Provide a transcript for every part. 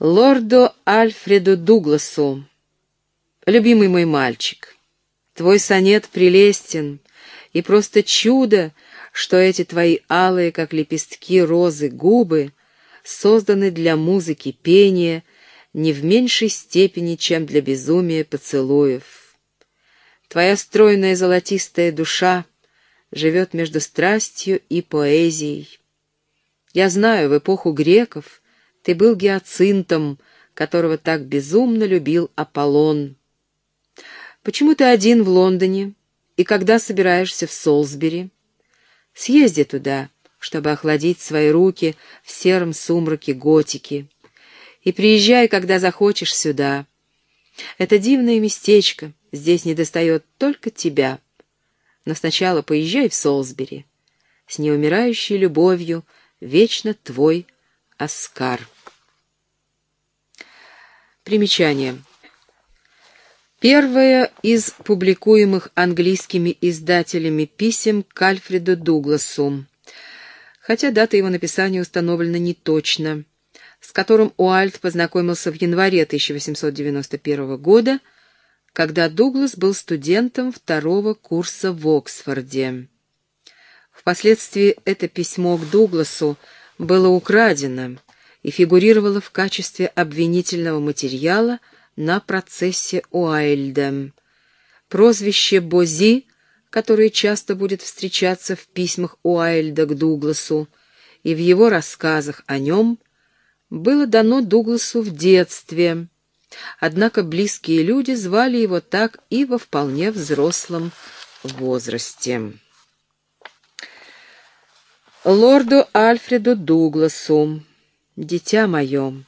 Лорду Альфреду Дугласу. Любимый мой мальчик, твой сонет прелестен, и просто чудо, что эти твои алые, как лепестки розы, губы созданы для музыки пения не в меньшей степени, чем для безумия поцелуев. Твоя стройная золотистая душа живет между страстью и поэзией. Я знаю, в эпоху греков ты был гиацинтом, которого так безумно любил Аполлон. Почему ты один в Лондоне? И когда собираешься в Солсбери? Съезди туда, чтобы охладить свои руки в сером сумраке готики. И приезжай, когда захочешь, сюда. Это дивное местечко, здесь недостает только тебя. Но сначала поезжай в Солсбери. С неумирающей любовью вечно твой Оскар. Примечание. Первое из публикуемых английскими издателями писем к Альфреду Дугласу, хотя дата его написания установлена неточно, с которым Уальт познакомился в январе 1891 года, когда Дуглас был студентом второго курса в Оксфорде. Впоследствии это письмо к Дугласу было украдено и фигурировало в качестве обвинительного материала на процессе Уайльда. Прозвище Бози, которое часто будет встречаться в письмах Уайльда к Дугласу и в его рассказах о нем, было дано Дугласу в детстве, однако близкие люди звали его так и во вполне взрослом возрасте лорду Альфреду Дугласу. «Дитя мое,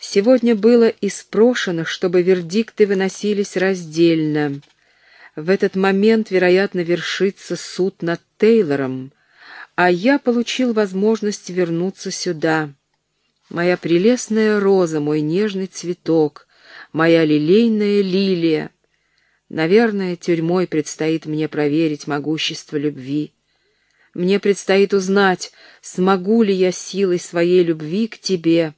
сегодня было испрошено, чтобы вердикты выносились раздельно. В этот момент, вероятно, вершится суд над Тейлором, а я получил возможность вернуться сюда. Моя прелестная роза, мой нежный цветок, моя лилейная лилия. Наверное, тюрьмой предстоит мне проверить могущество любви». Мне предстоит узнать, смогу ли я силой своей любви к тебе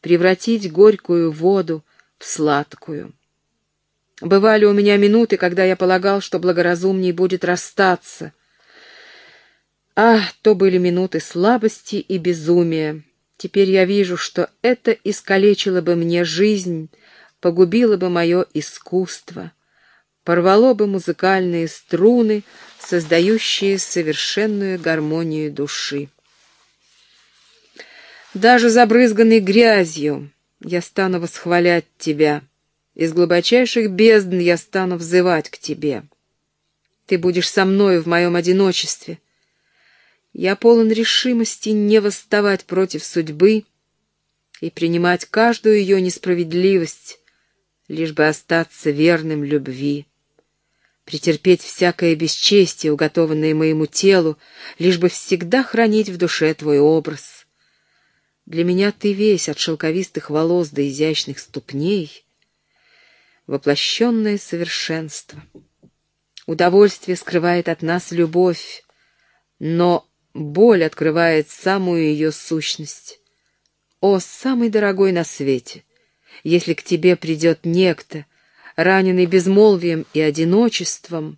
превратить горькую воду в сладкую. Бывали у меня минуты, когда я полагал, что благоразумней будет расстаться. А, то были минуты слабости и безумия. Теперь я вижу, что это искалечило бы мне жизнь, погубило бы мое искусство, порвало бы музыкальные струны, создающие совершенную гармонию души. Даже забрызганный грязью я стану восхвалять тебя, из глубочайших бездн я стану взывать к тебе. Ты будешь со мною в моем одиночестве. Я полон решимости не восставать против судьбы и принимать каждую ее несправедливость, лишь бы остаться верным любви претерпеть всякое бесчестие, уготованное моему телу, лишь бы всегда хранить в душе твой образ. Для меня ты весь от шелковистых волос до изящных ступней, воплощенное совершенство. Удовольствие скрывает от нас любовь, но боль открывает самую ее сущность. О, самый дорогой на свете! Если к тебе придет некто, раненый безмолвием и одиночеством,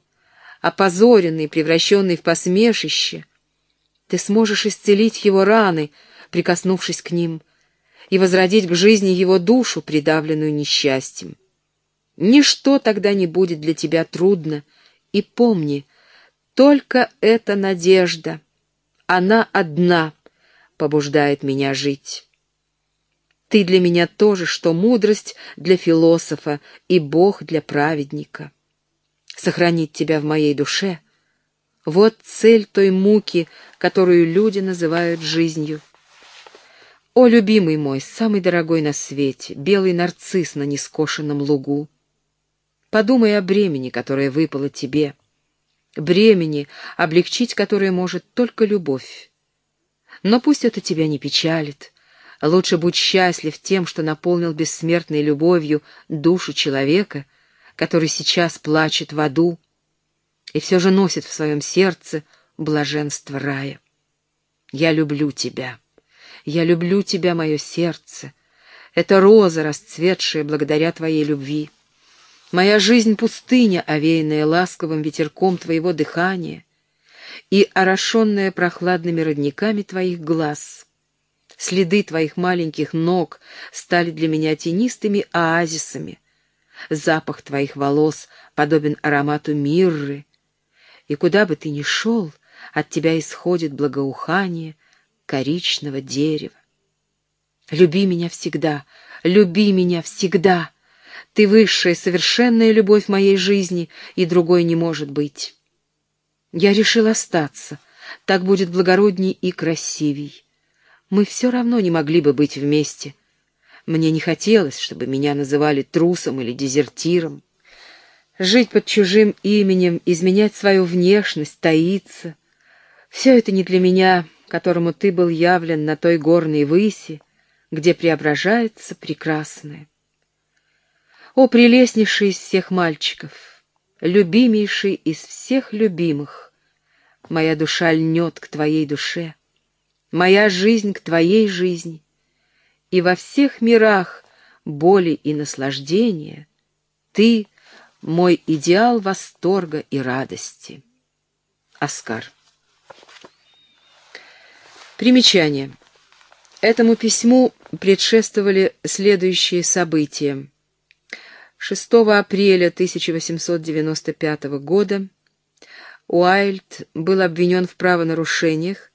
опозоренный, превращенный в посмешище, ты сможешь исцелить его раны, прикоснувшись к ним, и возродить к жизни его душу, придавленную несчастьем. Ничто тогда не будет для тебя трудно, и помни, только эта надежда, она одна побуждает меня жить. Ты для меня тоже, что мудрость для философа и Бог для праведника. Сохранить тебя в моей душе — вот цель той муки, которую люди называют жизнью. О, любимый мой, самый дорогой на свете, белый нарцисс на нескошенном лугу! Подумай о бремени, которое выпало тебе, бремени, облегчить которое может только любовь. Но пусть это тебя не печалит, Лучше будь счастлив тем, что наполнил бессмертной любовью душу человека, который сейчас плачет в аду и все же носит в своем сердце блаженство рая. Я люблю тебя. Я люблю тебя, мое сердце. Это роза, расцветшая благодаря твоей любви. Моя жизнь — пустыня, овеянная ласковым ветерком твоего дыхания и орошенная прохладными родниками твоих глаз. Следы твоих маленьких ног стали для меня тенистыми оазисами. Запах твоих волос подобен аромату мирры. И куда бы ты ни шел, от тебя исходит благоухание коричного дерева. Люби меня всегда, люби меня всегда. Ты высшая, совершенная любовь моей жизни, и другой не может быть. Я решил остаться, так будет благородней и красивей. Мы все равно не могли бы быть вместе. Мне не хотелось, чтобы меня называли трусом или дезертиром. Жить под чужим именем, изменять свою внешность, таиться — все это не для меня, которому ты был явлен на той горной выси, где преображается прекрасное. О, прелестнейший из всех мальчиков, любимейший из всех любимых, моя душа льнет к твоей душе, моя жизнь к твоей жизни, и во всех мирах боли и наслаждения ты — мой идеал восторга и радости. Оскар. Примечание. Этому письму предшествовали следующие события. 6 апреля 1895 года Уайльд был обвинен в правонарушениях,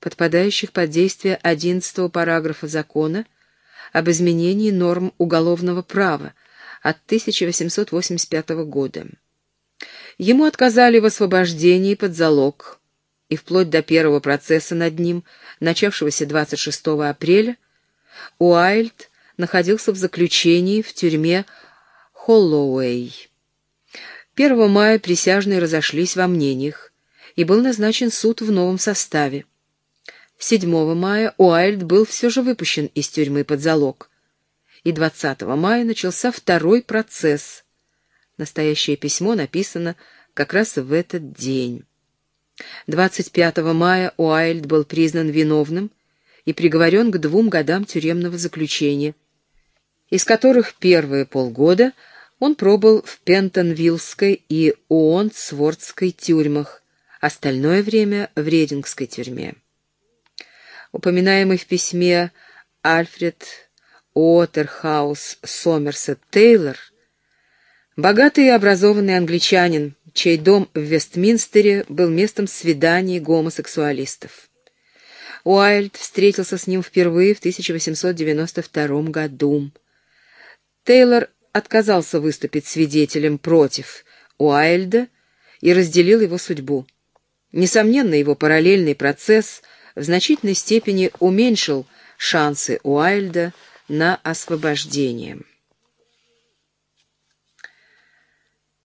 подпадающих под действие 11 параграфа закона об изменении норм уголовного права от 1885 года. Ему отказали в освобождении под залог, и вплоть до первого процесса над ним, начавшегося 26 апреля, Уайльд находился в заключении в тюрьме Холлоуэй. 1 мая присяжные разошлись во мнениях, и был назначен суд в новом составе. 7 мая Уайльд был все же выпущен из тюрьмы под залог, и 20 мая начался второй процесс. Настоящее письмо написано как раз в этот день. 25 мая Уайльд был признан виновным и приговорен к двум годам тюремного заключения, из которых первые полгода он пробыл в Пентонвиллской и Уонтсвортской тюрьмах, остальное время в Редингской тюрьме. Упоминаемый в письме Альфред Уотерхаус Сомерсет Тейлор, богатый и образованный англичанин, чей дом в Вестминстере был местом свиданий гомосексуалистов. Уайльд встретился с ним впервые в 1892 году. Тейлор отказался выступить свидетелем против Уайльда и разделил его судьбу. Несомненно, его параллельный процесс в значительной степени уменьшил шансы Уайльда на освобождение.